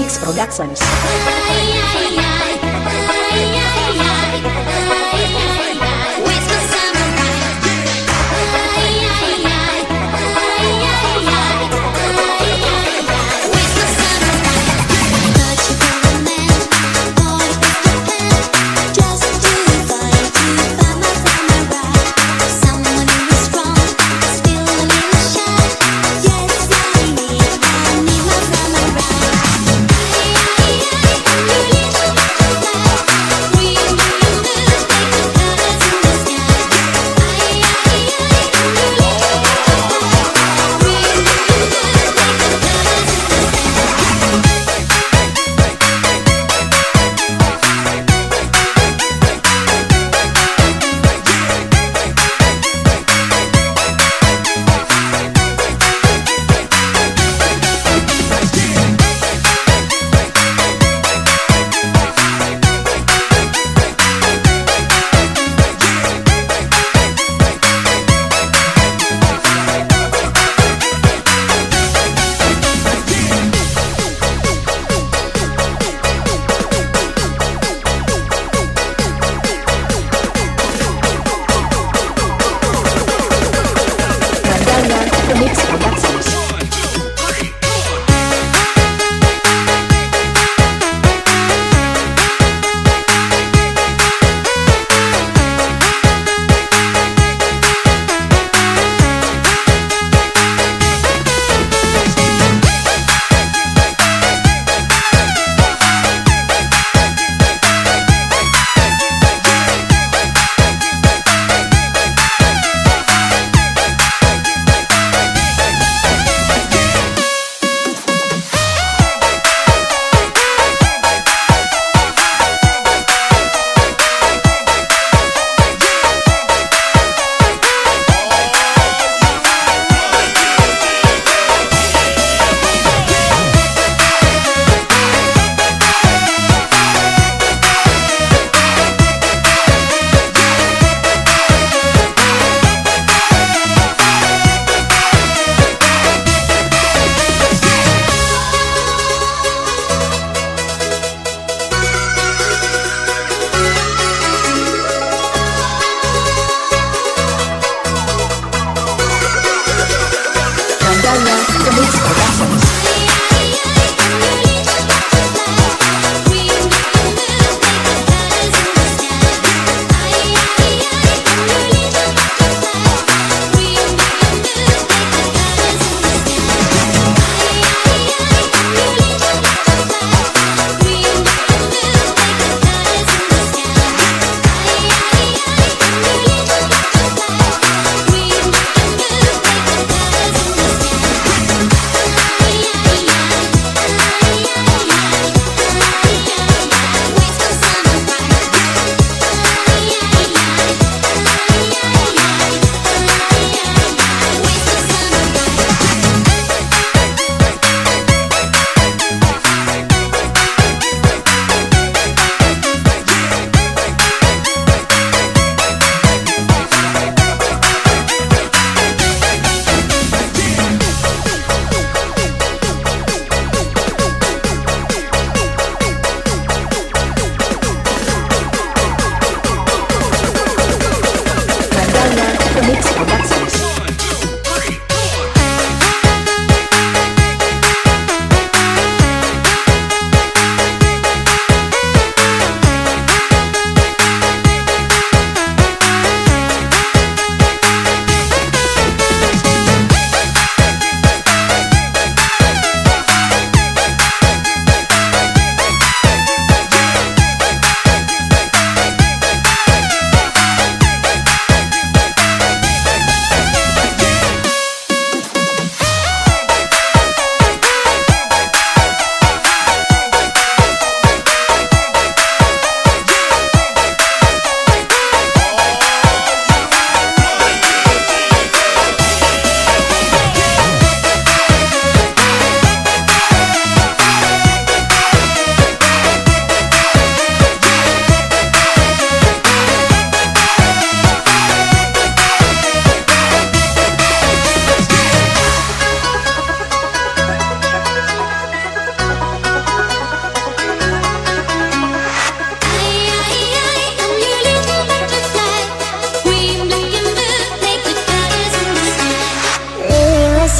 Mix Productions.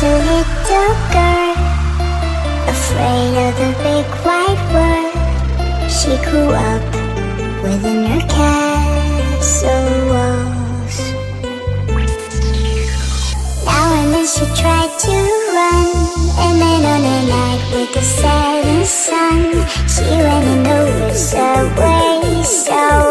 A little girl, afraid of the big white world. She grew up within her castle walls. Now and then she tried to run, and then on a night with the setting sun, she went in the away. So